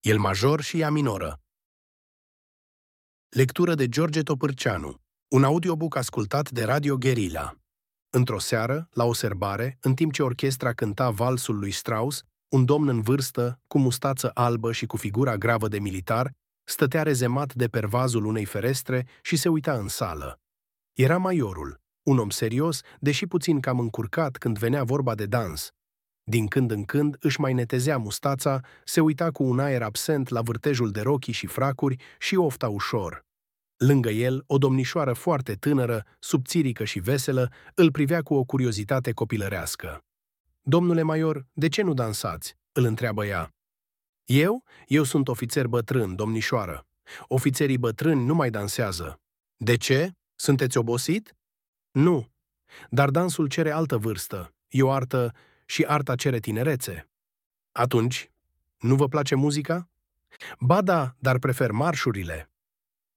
El major și ea minoră. Lectură de George Topârceanu. Un audiobook ascultat de Radio Guerilla. Într-o seară, la o serbare, în timp ce orchestra cânta valsul lui Strauss, un domn în vârstă, cu mustață albă și cu figura gravă de militar, stătea rezemat de pervazul unei ferestre și se uita în sală. Era maiorul, un om serios, deși puțin cam încurcat când venea vorba de dans. Din când în când își mai netezea mustața, se uita cu un aer absent la vârtejul de rochii și fracuri și ofta ușor. Lângă el, o domnișoară foarte tânără, subțirică și veselă, îl privea cu o curiozitate copilărească. Domnule Maior, de ce nu dansați?" îl întreabă ea. Eu? Eu sunt ofițer bătrân, domnișoară. Ofițerii bătrâni nu mai dansează. De ce? Sunteți obosit? Nu. Dar dansul cere altă vârstă. E o artă și arta cere tinerețe. Atunci, nu vă place muzica? Ba da, dar prefer marșurile.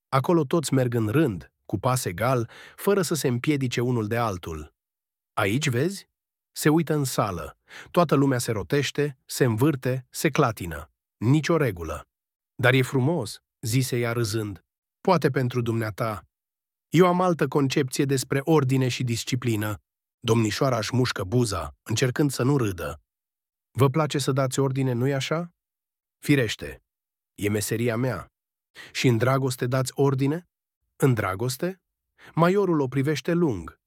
Acolo toți merg în rând, cu pas egal, fără să se împiedice unul de altul. Aici, vezi? Se uită în sală. Toată lumea se rotește, se învârte, se clatină. Nicio regulă. Dar e frumos, zise ea râzând. Poate pentru dumneata. Eu am altă concepție despre ordine și disciplină. Domnișoara își mușcă buza, încercând să nu râdă. Vă place să dați ordine, nu-i așa? Firește. E meseria mea. Și în dragoste dați ordine? În dragoste? Maiorul o privește lung.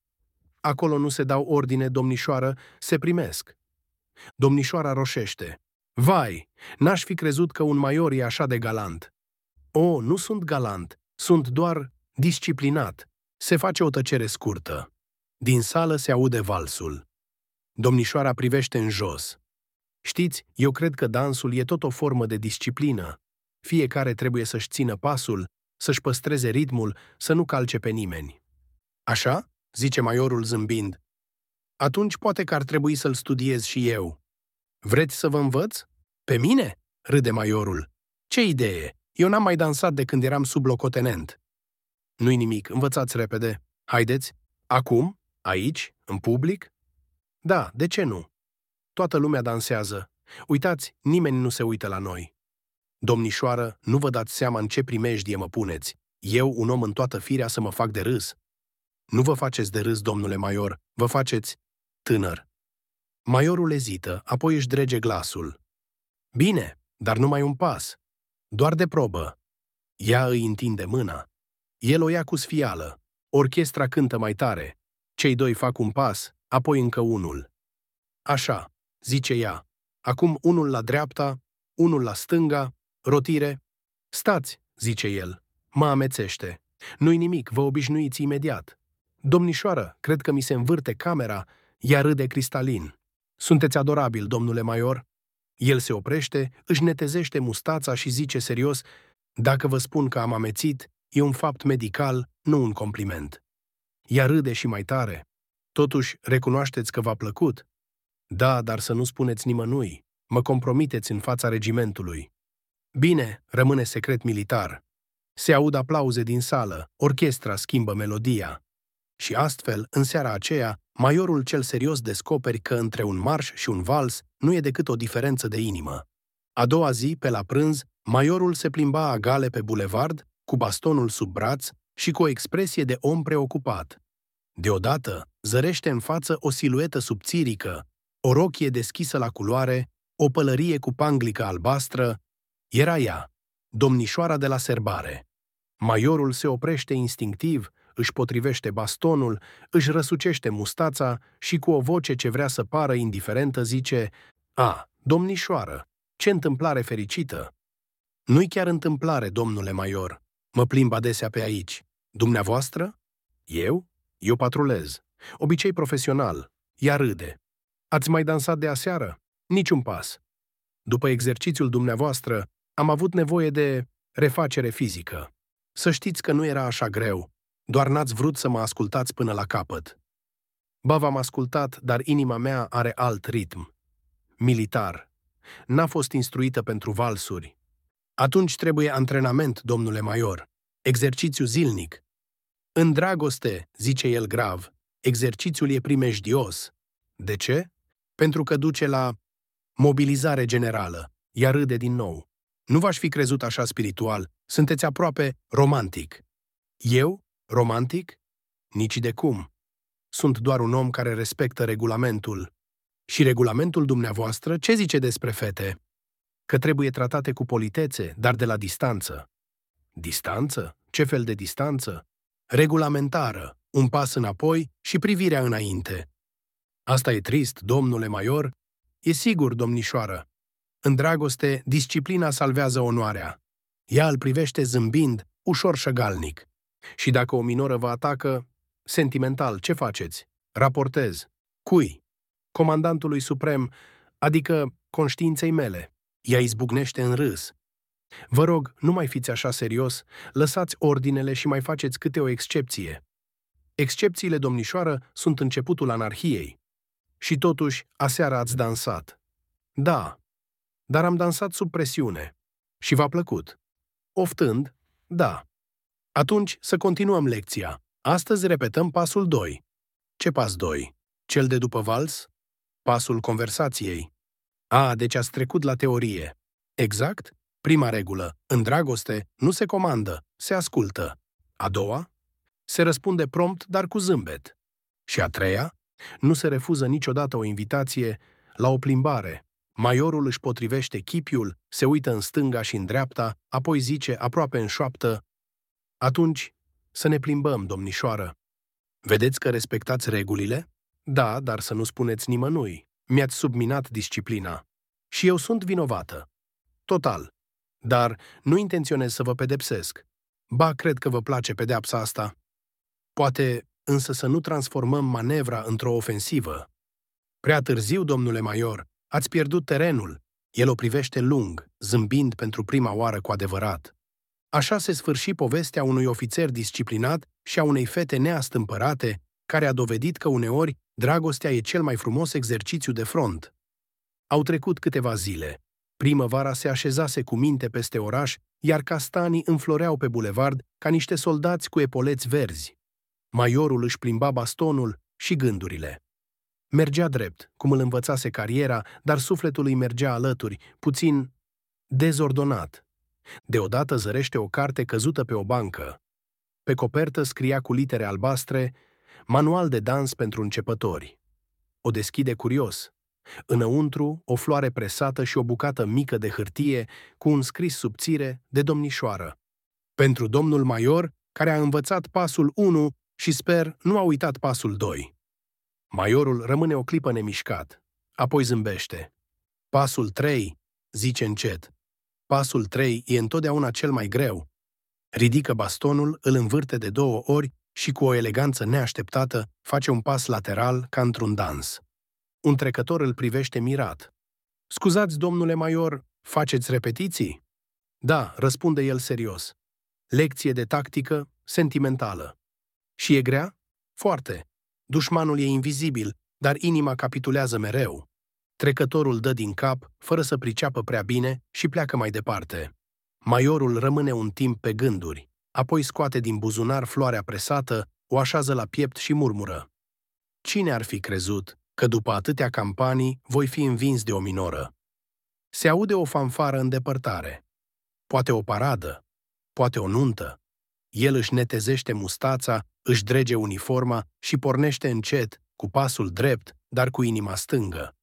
Acolo nu se dau ordine, domnișoară, se primesc. Domnișoara roșește. Vai, n-aș fi crezut că un maior e așa de galant. O, nu sunt galant, sunt doar disciplinat. Se face o tăcere scurtă. Din sală se aude valsul. Domnișoara privește în jos. Știți, eu cred că dansul e tot o formă de disciplină. Fiecare trebuie să-și țină pasul, să-și păstreze ritmul, să nu calce pe nimeni. Așa? zice maiorul zâmbind. Atunci poate că ar trebui să-l studiez și eu. Vreți să vă învăț? Pe mine? râde maiorul. Ce idee! Eu n-am mai dansat de când eram sub locotenent. Nu-i nimic, învățați repede. Haideți. Acum? Aici? În public? Da, de ce nu? Toată lumea dansează. Uitați, nimeni nu se uită la noi. Domnișoară, nu vă dați seama în ce primejdie mă puneți. Eu, un om în toată firea, să mă fac de râs. Nu vă faceți de râs, domnule Maior, vă faceți tânăr. Maiorul ezită, apoi își drege glasul. Bine, dar numai un pas. Doar de probă. Ea îi întinde mâna. El o ia cu sfială. Orchestra cântă mai tare. Cei doi fac un pas, apoi încă unul. Așa, zice ea. Acum unul la dreapta, unul la stânga, rotire. Stați, zice el. Mă amețește. Nu-i nimic, vă obișnuiți imediat. Domnișoară, cred că mi se învârte camera, ea râde cristalin. Sunteți adorabil, domnule Maior. El se oprește, își netezește mustața și zice serios, dacă vă spun că am amețit, e un fapt medical, nu un compliment. Ea râde și mai tare. Totuși, recunoașteți că v-a plăcut? Da, dar să nu spuneți nimănui. Mă compromiteți în fața regimentului. Bine, rămâne secret militar. Se aud aplauze din sală, orchestra schimbă melodia. Și astfel, în seara aceea, Maiorul cel serios descoperi că între un marș și un vals nu e decât o diferență de inimă. A doua zi, pe la prânz, Maiorul se plimba agale pe bulevard, cu bastonul sub braț și cu o expresie de om preocupat. Deodată, zărește în față o siluetă subțirică, o rochie deschisă la culoare, o pălărie cu panglică albastră. Era ea, domnișoara de la serbare. Maiorul se oprește instinctiv, își potrivește bastonul, își răsucește mustața și cu o voce ce vrea să pară indiferentă zice A, domnișoară, ce întâmplare fericită! Nu-i chiar întâmplare, domnule Maior. Mă plimb adesea pe aici. Dumneavoastră? Eu? Eu patrulez. Obicei profesional. Ea râde. Ați mai dansat de aseară? Niciun pas. După exercițiul dumneavoastră, am avut nevoie de refacere fizică. Să știți că nu era așa greu. Doar n-ați vrut să mă ascultați până la capăt. Ba v-am ascultat, dar inima mea are alt ritm. Militar. N-a fost instruită pentru valsuri. Atunci trebuie antrenament, domnule Maior. Exercițiu zilnic. În dragoste, zice el grav, exercițiul e primejdios. De ce? Pentru că duce la mobilizare generală. Ea râde din nou. Nu v-aș fi crezut așa spiritual. Sunteți aproape romantic. Eu? Romantic? Nici de cum. Sunt doar un om care respectă regulamentul. Și regulamentul dumneavoastră ce zice despre fete? Că trebuie tratate cu politețe, dar de la distanță. Distanță? Ce fel de distanță? Regulamentară, un pas înapoi și privirea înainte. Asta e trist, domnule Maior? E sigur, domnișoară. În dragoste, disciplina salvează onoarea. Ea îl privește zâmbind, ușor șăgalnic. Și dacă o minoră vă atacă, sentimental, ce faceți? Raportez. Cui? Comandantului suprem, adică conștiinței mele. Ea izbucnește în râs. Vă rog, nu mai fiți așa serios, lăsați ordinele și mai faceți câte o excepție. Excepțiile, domnișoară, sunt începutul anarhiei. Și totuși, aseară ați dansat. Da, dar am dansat sub presiune. Și v-a plăcut. Oftând, da. Atunci să continuăm lecția. Astăzi repetăm pasul 2. Ce pas 2? Cel de după vals? Pasul conversației. A, deci ați trecut la teorie. Exact? Prima regulă. În dragoste nu se comandă, se ascultă. A doua? Se răspunde prompt, dar cu zâmbet. Și a treia? Nu se refuză niciodată o invitație la o plimbare. Maiorul își potrivește chipiul, se uită în stânga și în dreapta, apoi zice, aproape în șoaptă, Atunci, să ne plimbăm, domnișoară. Vedeți că respectați regulile? Da, dar să nu spuneți nimănui. Mi-ați subminat disciplina. Și eu sunt vinovată. Total. Dar nu intenționez să vă pedepsesc. Ba, cred că vă place pedeapsa asta. Poate însă să nu transformăm manevra într-o ofensivă. Prea târziu, domnule Maior, ați pierdut terenul. El o privește lung, zâmbind pentru prima oară cu adevărat. Așa se sfârși povestea unui ofițer disciplinat și a unei fete neastâmpărate, care a dovedit că uneori dragostea e cel mai frumos exercițiu de front. Au trecut câteva zile. Primăvara se așezase cu minte peste oraș, iar castanii înfloreau pe bulevard ca niște soldați cu epoleți verzi. Maiorul își plimba bastonul și gândurile. Mergea drept, cum îl învățase cariera, dar sufletul îi mergea alături, puțin dezordonat. Deodată zărește o carte căzută pe o bancă. Pe copertă scria cu litere albastre Manual de dans pentru începători. O deschide curios. Înăuntru, o floare presată și o bucată mică de hârtie cu un scris subțire de domnișoară. Pentru domnul Maior, care a învățat pasul 1 și sper nu a uitat pasul 2. Maiorul rămâne o clipă nemișcat, apoi zâmbește. Pasul 3, zice încet. Pasul 3 e întotdeauna cel mai greu. Ridică bastonul, îl învârte de două ori și cu o eleganță neașteptată face un pas lateral ca într-un dans. Un trecător îl privește mirat. Scuzați, domnule Maior, faceți repetiții? Da, răspunde el serios. Lecție de tactică sentimentală. Și e grea? Foarte. Dușmanul e invizibil, dar inima capitulează mereu. Trecătorul dă din cap, fără să priceapă prea bine, și pleacă mai departe. Maiorul rămâne un timp pe gânduri, apoi scoate din buzunar floarea presată, o așează la piept și murmură. Cine ar fi crezut că după atâtea campanii voi fi învins de o minoră? Se aude o fanfară în depărtare. Poate o paradă, poate o nuntă. El își netezește mustața, își drege uniforma și pornește încet, cu pasul drept, dar cu inima stângă.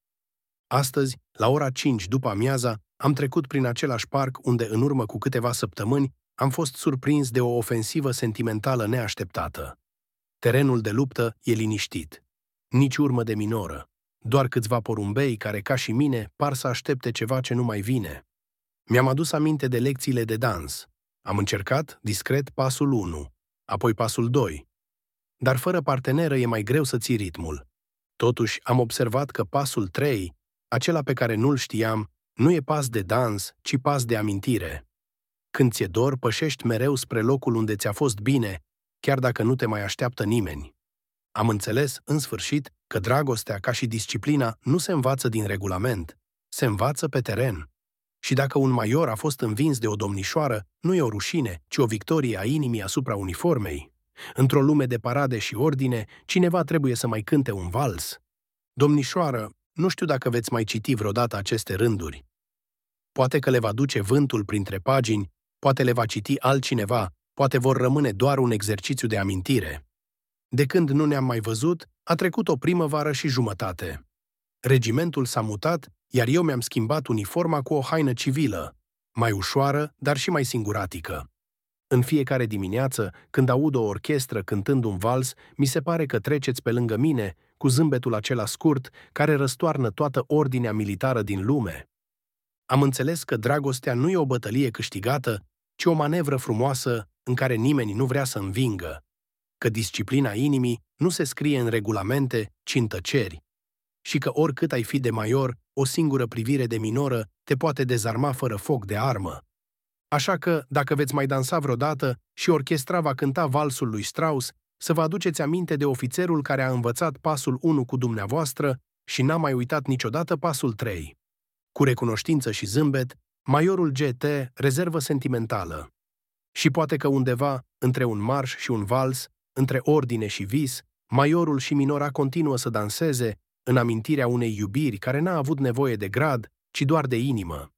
Astăzi, la ora 5 după amiaza, am trecut prin același parc unde, în urmă cu câteva săptămâni, am fost surprins de o ofensivă sentimentală neașteptată. Terenul de luptă e liniștit. Nici urmă de minoră. Doar câțiva porumbei care, ca și mine, par să aștepte ceva ce nu mai vine. Mi-am adus aminte de lecțiile de dans. Am încercat, discret, pasul 1, apoi pasul 2. Dar fără parteneră e mai greu să ții ritmul. Totuși, am observat că pasul 3, acela pe care nu-l știam, nu e pas de dans, ci pas de amintire. Când ți-e dor, pășești mereu spre locul unde ți-a fost bine, chiar dacă nu te mai așteaptă nimeni. Am înțeles, în sfârșit, că dragostea, ca și disciplina, nu se învață din regulament, se învață pe teren. Și dacă un maior a fost învins de o domnișoară, nu e o rușine, ci o victorie a inimii asupra uniformei. Într-o lume de parade și ordine, cineva trebuie să mai cânte un vals. Domnișoară, nu știu dacă veți mai citi vreodată aceste rânduri. Poate că le va duce vântul printre pagini, poate le va citi altcineva, poate vor rămâne doar un exercițiu de amintire. De când nu ne-am mai văzut, a trecut o primăvară și jumătate. Regimentul s-a mutat, iar eu mi-am schimbat uniforma cu o haină civilă, mai ușoară, dar și mai singuratică. În fiecare dimineață, când aud o orchestră cântând un vals, mi se pare că treceți pe lângă mine, cu zâmbetul acela scurt, care răstoarnă toată ordinea militară din lume. Am înțeles că dragostea nu e o bătălie câștigată, ci o manevră frumoasă în care nimeni nu vrea să învingă, că disciplina inimii nu se scrie în regulamente, ci în tăceri, și că oricât ai fi de major, o singură privire de minoră te poate dezarma fără foc de armă. Așa că, dacă veți mai dansa vreodată și orchestra va cânta valsul lui Strauss, să vă aduceți aminte de ofițerul care a învățat pasul 1 cu dumneavoastră și n-a mai uitat niciodată pasul 3. Cu recunoștință și zâmbet, majorul GT rezervă sentimentală. Și poate că undeva, între un marș și un vals, între ordine și vis, majorul și minora continuă să danseze în amintirea unei iubiri care n-a avut nevoie de grad, ci doar de inimă.